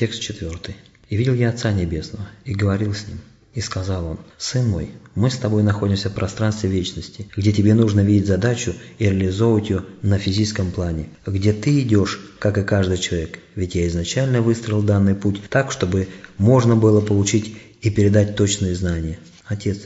Текст четвертый. «И видел я Отца Небесного, и говорил с Ним, и сказал Он, «Сын мой, мы с тобой находимся в пространстве вечности, где тебе нужно видеть задачу и реализовывать ее на физическом плане, где ты идешь, как и каждый человек, ведь я изначально выстроил данный путь так, чтобы можно было получить и передать точные знания. Отец,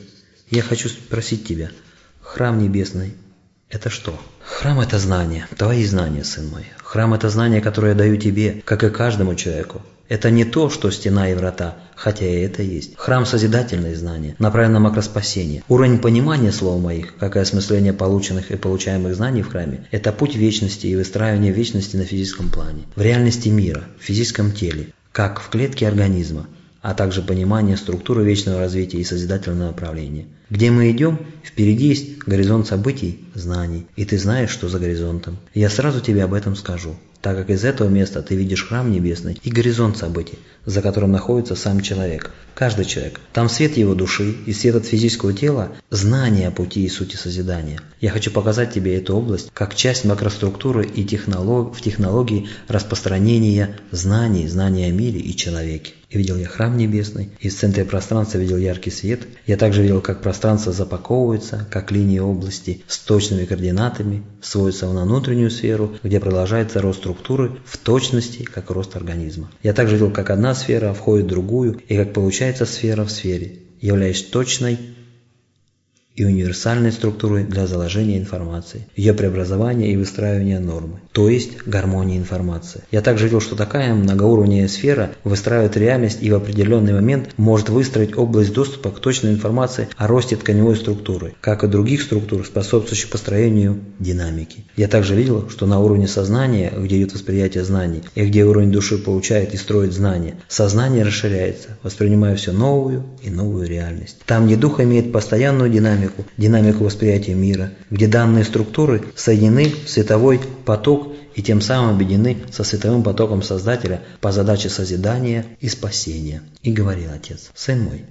я хочу спросить тебя, храм небесный – это что? Храм – это знание, твои знания, сын мой. Храм – это знание, которое я даю тебе, как и каждому человеку. Это не то, что стена и врата, хотя и это есть. Храм – созидательное знание, направлено на макроспасение. Уровень понимания слов моих, как и осмысление полученных и получаемых знаний в храме – это путь вечности и выстраивание вечности на физическом плане. В реальности мира, в физическом теле, как в клетке организма, а также понимание структуры вечного развития и созидательного направления. Где мы идем, впереди есть горизонт событий, знаний, и ты знаешь, что за горизонтом. Я сразу тебе об этом скажу так как из этого места ты видишь храм небесный и горизонт событий, за которым находится сам человек, каждый человек. Там свет его души и свет от физического тела – знание о пути и сути созидания. Я хочу показать тебе эту область как часть макроструктуры и технолог... в технологии распространения знаний, знания о мире и человеке. И видел я храм небесный, и в центре пространства видел яркий свет. Я также видел, как пространство запаковывается, как линии области с точными координатами сводятся на внутреннюю сферу, где продолжается рост структуры в точности, как рост организма. Я также видел, как одна сфера входит в другую, и как получается сфера в сфере, являясь точной и универсальной структурой для заложения информации, ее преобразования и выстраивания нормы, то есть гармонии информации. Я также видел, что такая многоуровневая сфера выстраивает реальность и в определенный момент может выстроить область доступа к точной информации о росте тканевой структуры, как и других структур, способствующих построению динамики. Я также видел, что на уровне сознания, где идет восприятие знаний, и где уровень души получает и строит знания, сознание расширяется, воспринимая все новую и новую реальность. Там, где дух имеет постоянную динамику, динамику, динамику восприятия мира, где данные структуры соединены в световой поток и тем самым объединены со световым потоком Создателя по задаче созидания и спасения. И говорил Отец, «Сын мой,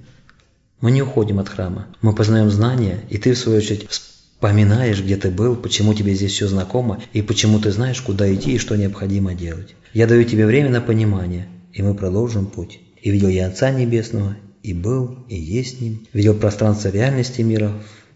мы не уходим от храма, мы познаем знания, и ты, в свою очередь, вспоминаешь, где ты был, почему тебе здесь все знакомо, и почему ты знаешь, куда идти и что необходимо делать. Я даю тебе время на понимание, и мы продолжим путь. И видел я Отца Небесного, и был, и есть ним, видел пространство реальности мира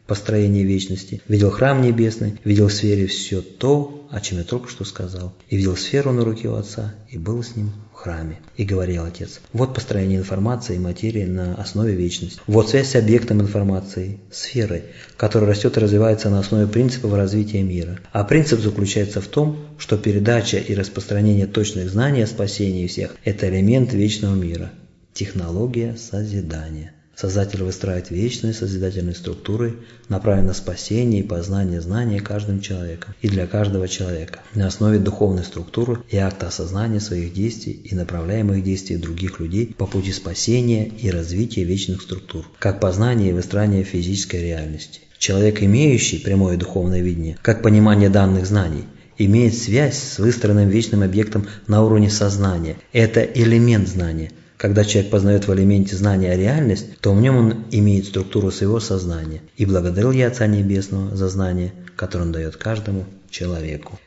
в построении вечности, видел храм небесный, видел в сфере все то, о чем я только что сказал, и видел сферу на руке у Отца, и был с ним в храме. И говорил Отец, вот построение информации и материи на основе вечности. Вот связь с объектом информации, сферой, которая растет и развивается на основе принципов развития мира. А принцип заключается в том, что передача и распространение точных знаний о спасении всех – это элемент вечного мира. Технология созидания. Создатель выстраивает вечные созидательные структуры, направленные на спасение и познание знания каждым человеком и для каждого человека на основе духовной структуры и акта осознания своих действий и направляемых действий других людей по пути спасения и развития вечных структур, как познание и выстраивание физической реальности. Человек, имеющий прямое духовное видение, как понимание данных знаний, имеет связь с выстроенным вечным объектом на уровне сознания. Это элемент знания – когда человек познает в элементе знания реальность, то в нем он имеет структуру своего сознания. И благодарил я Отца Небесного за знание, которое он дает каждому человеку.